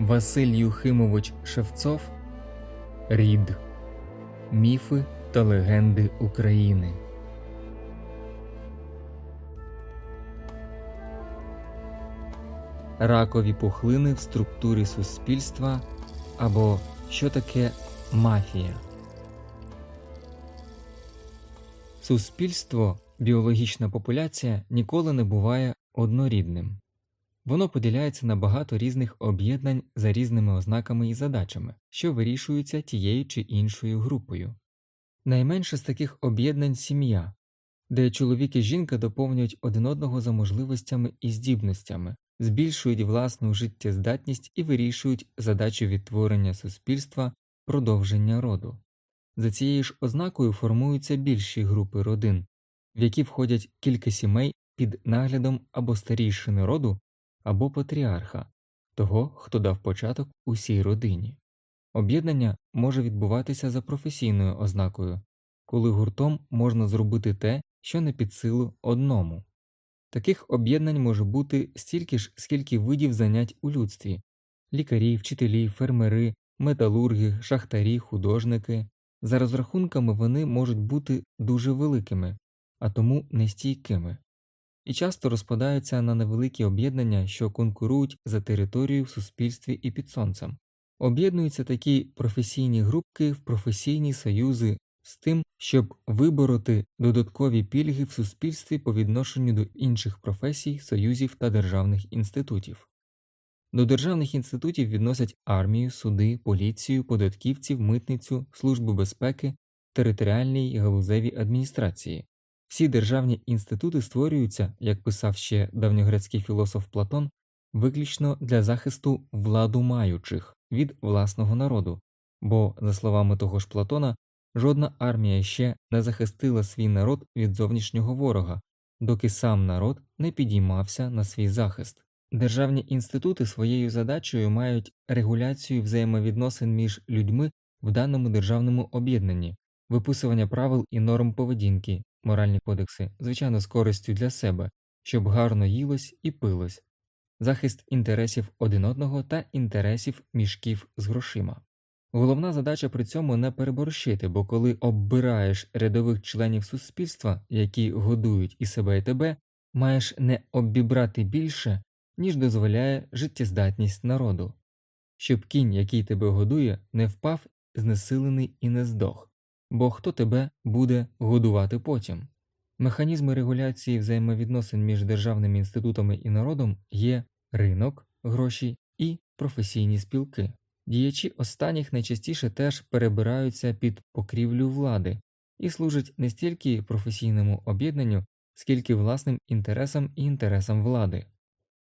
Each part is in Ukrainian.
Василь Юхимович Шевцов Рід Міфи та легенди України. Ракові пухлини в структурі суспільства або що таке мафія. Суспільство, біологічна популяція ніколи не буває однорідним. Воно поділяється на багато різних об'єднань за різними ознаками і задачами, що вирішуються тією чи іншою групою. Найменше з таких об'єднань сім'я, де чоловік і жінка доповнюють один одного за можливостями і здібностями, збільшують власну життєздатність і вирішують задачу відтворення суспільства, продовження роду. За цією ж ознакою формуються більші групи родин, в які входять кілька сімей під наглядом або старійшини роду або патріарха, того, хто дав початок усій родині. Об'єднання може відбуватися за професійною ознакою, коли гуртом можна зробити те, що не під силу одному. Таких об'єднань може бути стільки ж, скільки видів занять у людстві лікарі, вчителі, фермери, металурги, шахтарі, художники. За розрахунками вони можуть бути дуже великими, а тому нестійкими і часто розпадаються на невеликі об'єднання, що конкурують за територію в суспільстві і під сонцем. Об'єднуються такі професійні групки в професійні союзи з тим, щоб вибороти додаткові пільги в суспільстві по відношенню до інших професій, союзів та державних інститутів. До державних інститутів відносять армію, суди, поліцію, податківців, митницю, службу безпеки, територіальні й галузеві адміністрації. Всі державні інститути створюються, як писав ще давньогрецький філософ Платон, виключно для захисту владу маючих від власного народу, бо, за словами того ж Платона, жодна армія ще не захистила свій народ від зовнішнього ворога, доки сам народ не підіймався на свій захист. Державні інститути своєю задачею мають регуляцію взаємовідносин між людьми в даному державному об'єднанні, виписування правил і норм поведінки, моральні кодекси, звичайно, з користю для себе, щоб гарно їлось і пилось, захист інтересів один одного та інтересів мішків з грошима. Головна задача при цьому не переборщити, бо коли оббираєш рядових членів суспільства, які годують і себе і тебе, маєш не обібрати більше, ніж дозволяє життєздатність народу, щоб кінь, який тебе годує, не впав знесилений і не здох бо хто тебе буде годувати потім. Механізми регуляції взаємовідносин між державними інститутами і народом є ринок, гроші і професійні спілки. Діячі останніх найчастіше теж перебираються під покрівлю влади і служать не стільки професійному об'єднанню, скільки власним інтересам і інтересам влади.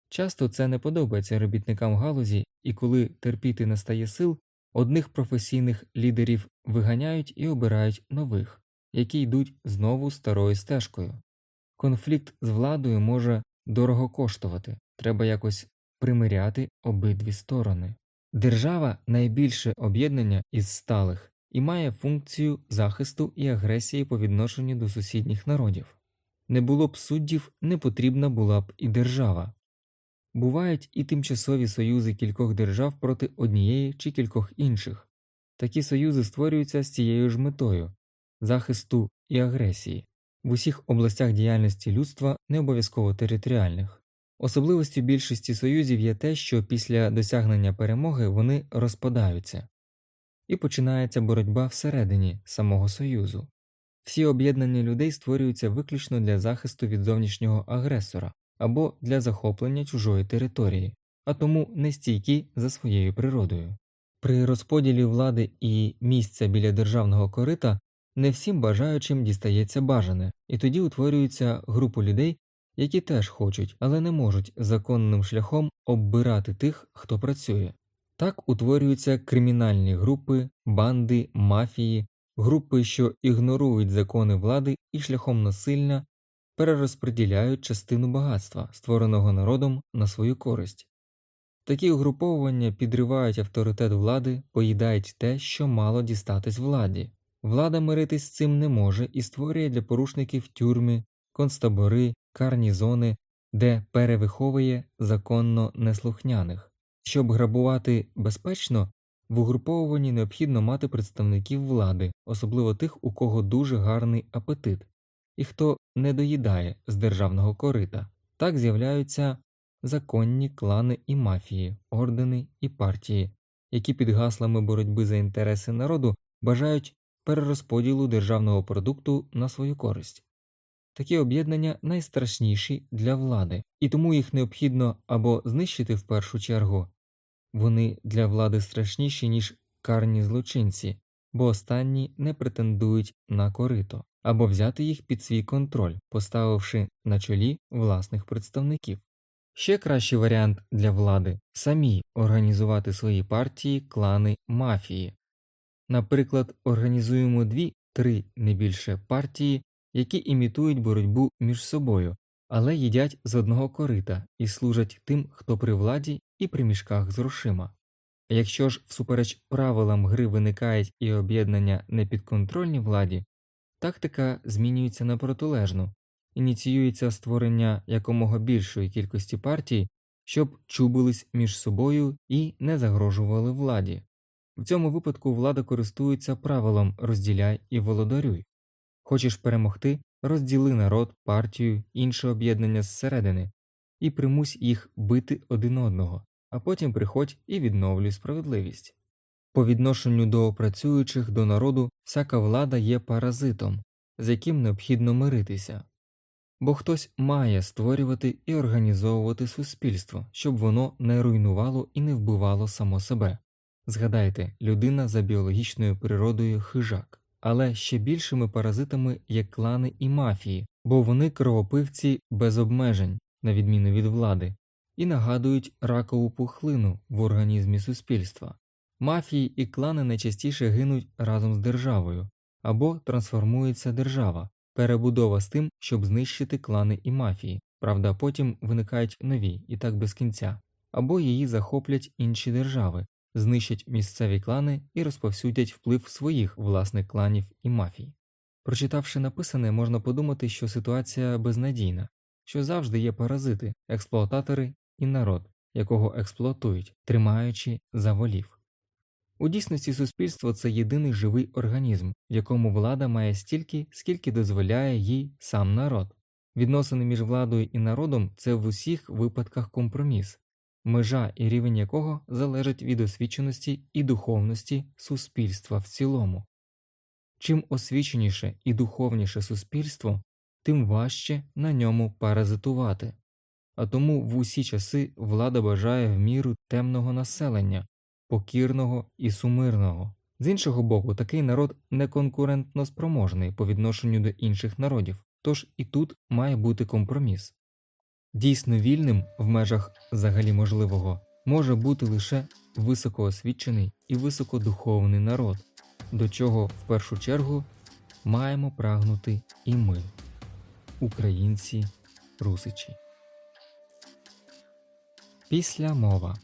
Часто це не подобається робітникам галузі, і коли терпіти не стає сил, Одних професійних лідерів виганяють і обирають нових, які йдуть знову старою стежкою. Конфлікт з владою може дорого коштувати, треба якось примиряти обидві сторони. Держава найбільше об'єднання із сталих і має функцію захисту і агресії по відношенню до сусідніх народів. Не було б суддів, не потрібна була б і держава. Бувають і тимчасові союзи кількох держав проти однієї чи кількох інших. Такі союзи створюються з цією ж метою захисту і агресії в усіх областях діяльності людства не обов'язково територіальних. Особливостю більшості союзів є те, що після досягнення перемоги вони розпадаються, і починається боротьба всередині самого союзу. Всі об'єднання людей створюються виключно для захисту від зовнішнього агресора або для захоплення чужої території, а тому не стійкі за своєю природою. При розподілі влади і місця біля державного корита не всім бажаючим дістається бажане, і тоді утворюється група людей, які теж хочуть, але не можуть законним шляхом оббирати тих, хто працює. Так утворюються кримінальні групи, банди, мафії, групи, що ігнорують закони влади і шляхом насильна перерозподіляють частину багатства, створеного народом на свою користь. Такі угруповування підривають авторитет влади, поїдають те, що мало дістатись владі. Влада миритись з цим не може і створює для порушників тюрми, концтабори, карні зони, де перевиховує законно неслухняних. Щоб грабувати безпечно, в угруповуванні необхідно мати представників влади, особливо тих, у кого дуже гарний апетит, і хто не доїдає з державного корита. Так з'являються законні клани і мафії, ордени і партії, які під гаслами боротьби за інтереси народу бажають перерозподілу державного продукту на свою користь. Такі об'єднання найстрашніші для влади, і тому їх необхідно або знищити в першу чергу вони для влади страшніші, ніж карні злочинці, бо останні не претендують на корито, або взяти їх під свій контроль, поставивши на чолі власних представників. Ще кращий варіант для влади самі організувати свої партії, клани, мафії. Наприклад, організуємо дві-три не більше партії, які імітують боротьбу між собою, але їдять з одного корита і служать тим, хто при владі і при мішках з грошима. Якщо ж всупереч правилам гри виникають і об'єднання непідконтрольні владі, тактика змінюється на протилежну, ініціюється створення якомога більшої кількості партій, щоб чубились між собою і не загрожували владі. В цьому випадку влада користується правилом розділяй і володарюй. Хочеш перемогти, розділи народ, партію, інше об'єднання зсередини і примусь їх бити один одного, а потім приходь і відновлюй справедливість. По відношенню до працюючих до народу всяка влада є паразитом, з яким необхідно миритися, бо хтось має створювати і організовувати суспільство, щоб воно не руйнувало і не вбивало само себе. Згадайте, людина за біологічною природою хижак, але ще більшими паразитами є клани і мафії, бо вони кровопивці без обмежень, на відміну від влади, і нагадують ракову пухлину в організмі суспільства. Мафії і клани найчастіше гинуть разом з державою або трансформується держава, перебудова з тим, щоб знищити клани і мафії, правда, потім виникають нові і так без кінця, або її захоплять інші держави, знищать місцеві клани і розповсюдять вплив своїх власних кланів і мафій. Прочитавши написане, можна подумати, що ситуація безнадійна, що завжди є паразити, експлуататори і народ, якого експлуатують, тримаючи за волів. У дійсності суспільство це єдиний живий організм, в якому влада має стільки, скільки дозволяє їй сам народ. Відносини між владою і народом це в усіх випадках компроміс, межа і рівень якого залежать від освіченості і духовності суспільства в цілому. Чим освіченіше і духовніше суспільство, тим важче на ньому паразитувати, а тому в усі часи влада бажає в міру темного населення, покірного і сумирного. З іншого боку, такий народ неконкурентно спроможний по відношенню до інших народів, тож і тут має бути компроміс. Дійсно вільним в межах взагалі можливого може бути лише високоосвічений і високодуховний народ, до чого в першу чергу маємо прагнути і ми, українці русичі. Після мова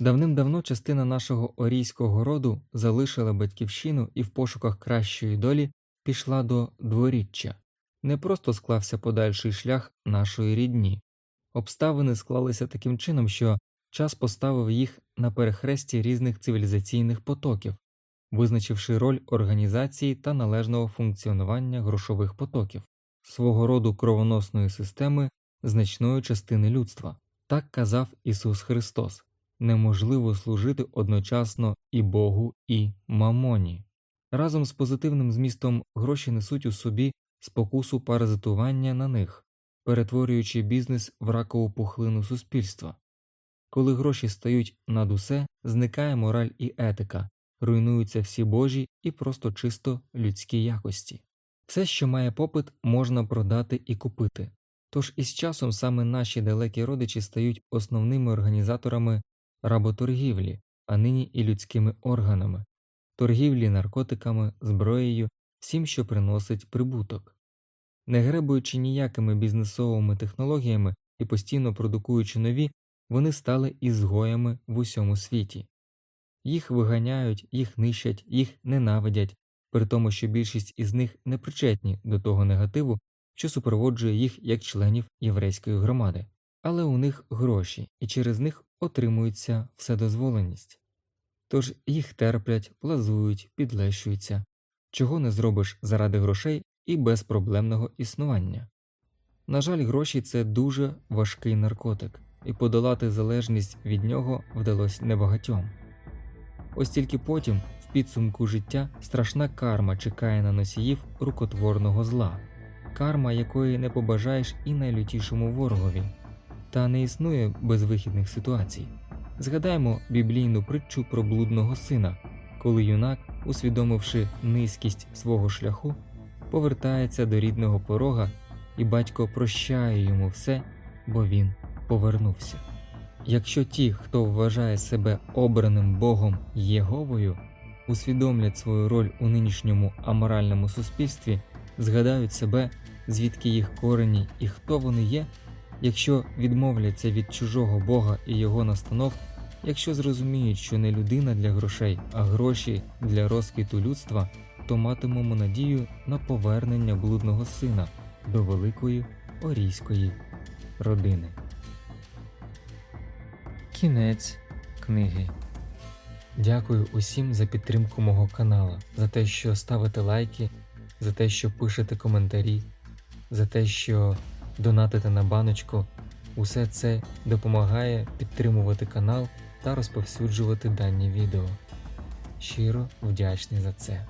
Давним-давно частина нашого орійського роду залишила батьківщину і в пошуках кращої долі пішла до дворіччя. Не просто склався подальший шлях нашої рідні, обставини склалися таким чином, що час поставив їх на перехресті різних цивілізаційних потоків, визначивши роль організації та належного функціонування грошових потоків, свого роду кровоносної системи значної частини людства. Так казав Ісус Христос неможливо служити одночасно і Богу, і мамоні. Разом з позитивним змістом гроші несуть у собі спокусу паразитування на них, перетворюючи бізнес в ракову пухлину суспільства. Коли гроші стають над усе, зникає мораль і етика, руйнуються всі божі і просто чисто людські якості. Все, що має попит, можна продати і купити. Тож із часом саме наші далекі родичі стають основними організаторами работоргівлі, а нині і людськими органами, торгівлі наркотиками, зброєю, всім, що приносить прибуток. Не гребуючи ніякими бізнесовими технологіями і постійно продукуючи нові, вони стали ізгоями в усьому світі. Їх виганяють, їх нищать, їх ненавидять, при тому, що більшість із них не причетні до того негативу, що супроводжує їх як членів єврейської громади. але у них гроші, і через них отримується вседозволеність. Тож їх терплять, плазують, підлещуються, чого не зробиш заради грошей і безпроблемного існування. На жаль, гроші це дуже важкий наркотик, і подолати залежність від нього вдалося небагатьом. Ось тільки потім, в підсумку життя, страшна карма чекає на носіїв рукотворного зла, карма, якої не побажаєш і найлютішому ворогові, та не існує безвихідних ситуацій. Згадаємо біблійну притчу про блудного сина, коли юнак, усвідомивши низькість свого шляху, повертається до рідного порога, і батько прощає йому все, бо він повернувся. Якщо ті, хто вважає себе обраним Богом Єговою, усвідомлять свою роль у нинішньому аморальному суспільстві, згадають себе, звідки їх корені і хто вони є, якщо відмовляться від чужого Бога і його настанов, якщо зрозуміють, що не людина для грошей, а гроші для розквіту людства, то матимемо надію на повернення блудного сина до великої орійської родини. Кінець книги. Дякую усім за підтримку мого каналу, за те, що ставите лайки, за те, що пишете коментарі, за те, що донатите на баночку. Усе це допомагає підтримувати канал та розповсюджувати дані відео. Щиро вдячний за це.